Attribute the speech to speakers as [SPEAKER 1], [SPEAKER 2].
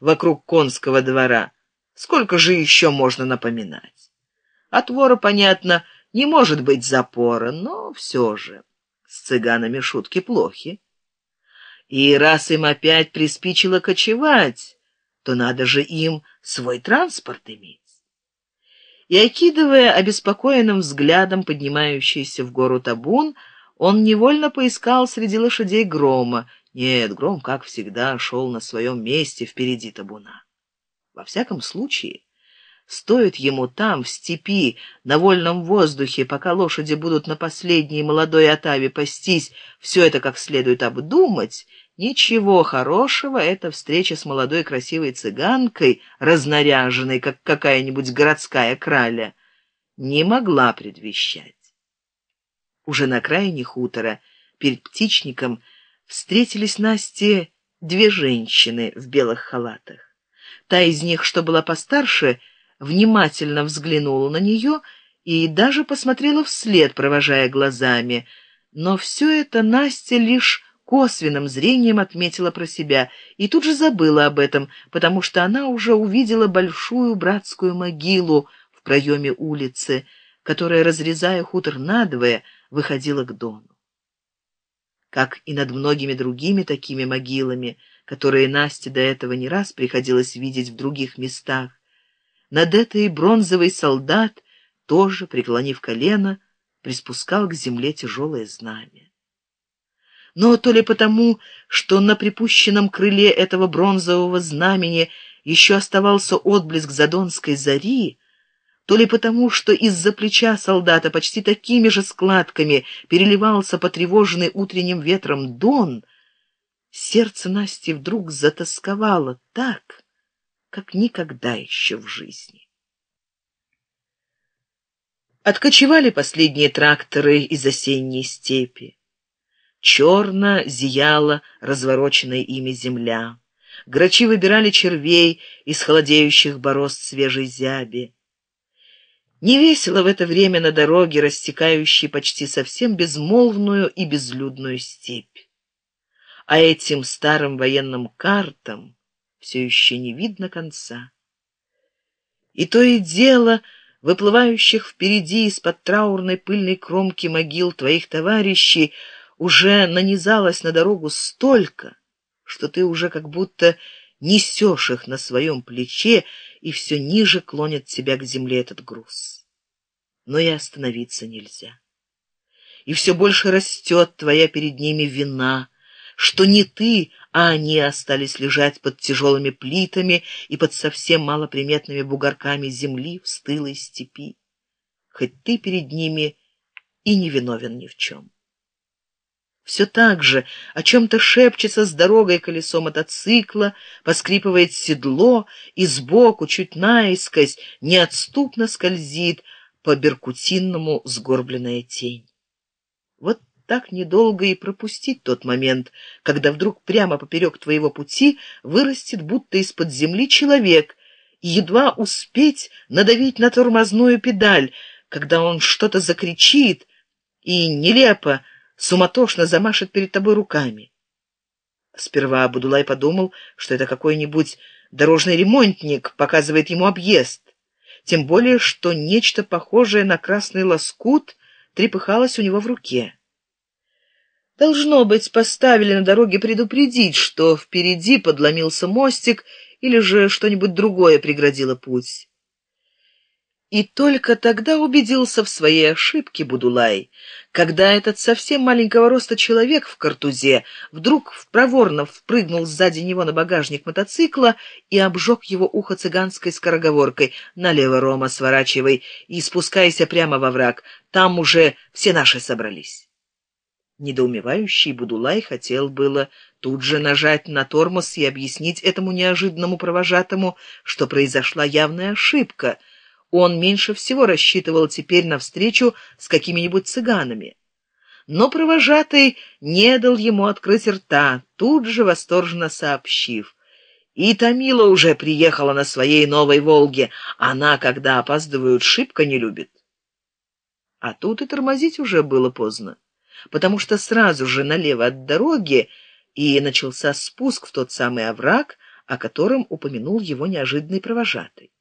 [SPEAKER 1] вокруг конского двора. Сколько же еще можно напоминать? От вора, понятно, не может быть запора, но все же с цыганами шутки плохи. И раз им опять приспичило кочевать, то надо же им свой транспорт иметь. И, окидывая обеспокоенным взглядом поднимающийся в гору табун, он невольно поискал среди лошадей грома. Нет, гром, как всегда, шел на своем месте впереди табуна. Во всяком случае, стоит ему там, в степи, на вольном воздухе, пока лошади будут на последней молодой отаве пастись, все это как следует обдумать, Ничего хорошего эта встреча с молодой красивой цыганкой, разнаряженной, как какая-нибудь городская краля, не могла предвещать. Уже на крайне хутора, перед птичником, встретились Насте две женщины в белых халатах. Та из них, что была постарше, внимательно взглянула на нее и даже посмотрела вслед, провожая глазами. Но все это Настя лишь косвенным зрением отметила про себя и тут же забыла об этом, потому что она уже увидела большую братскую могилу в проеме улицы, которая, разрезая хутор надвое, выходила к дону. Как и над многими другими такими могилами, которые Насте до этого не раз приходилось видеть в других местах, над этой бронзовый солдат, тоже, преклонив колено, приспускал к земле тяжелое знамя. Но то ли потому, что на припущенном крыле этого бронзового знамени еще оставался отблеск задонской зари, то ли потому, что из-за плеча солдата почти такими же складками переливался потревоженный утренним ветром дон, сердце Насти вдруг затасковало так, как никогда еще в жизни. Откочевали последние тракторы из осенней степи. Черно зияла развороченная ими земля. Грачи выбирали червей из холодеющих борозд свежей зяби. Невесело в это время на дороге, растекающей почти совсем безмолвную и безлюдную степь. А этим старым военным картам все еще не видно конца. И то и дело, выплывающих впереди из-под траурной пыльной кромки могил твоих товарищей, уже нанизалось на дорогу столько, что ты уже как будто несешь их на своем плече, и все ниже клонит тебя к земле этот груз. Но и остановиться нельзя. И все больше растет твоя перед ними вина, что не ты, а они остались лежать под тяжелыми плитами и под совсем малоприметными бугорками земли в стылой степи. Хоть ты перед ними и не виновен ни в чем все так же о чем-то шепчется с дорогой колесо мотоцикла, поскрипывает седло, и сбоку, чуть наискось, неотступно скользит по беркутинному сгорбленная тень. Вот так недолго и пропустить тот момент, когда вдруг прямо поперек твоего пути вырастет будто из-под земли человек, и едва успеть надавить на тормозную педаль, когда он что-то закричит и нелепо, суматошно замашет перед тобой руками. Сперва Абудулай подумал, что это какой-нибудь дорожный ремонтник показывает ему объезд, тем более, что нечто похожее на красный лоскут трепыхалось у него в руке. Должно быть, поставили на дороге предупредить, что впереди подломился мостик или же что-нибудь другое преградило путь. И только тогда убедился в своей ошибке Будулай, когда этот совсем маленького роста человек в картузе вдруг проворно впрыгнул сзади него на багажник мотоцикла и обжег его ухо цыганской скороговоркой «Налево, Рома, сворачивай и спускайся прямо во враг, там уже все наши собрались». Недоумевающий Будулай хотел было тут же нажать на тормоз и объяснить этому неожиданному провожатому, что произошла явная ошибка — он меньше всего рассчитывал теперь на встречу с какими-нибудь цыганами. Но провожатый не дал ему открыть рта, тут же восторженно сообщив. И Томила уже приехала на своей новой «Волге». Она, когда опаздывают, шибко не любит. А тут и тормозить уже было поздно, потому что сразу же налево от дороги и начался спуск в тот самый овраг, о котором упомянул его неожиданный провожатый.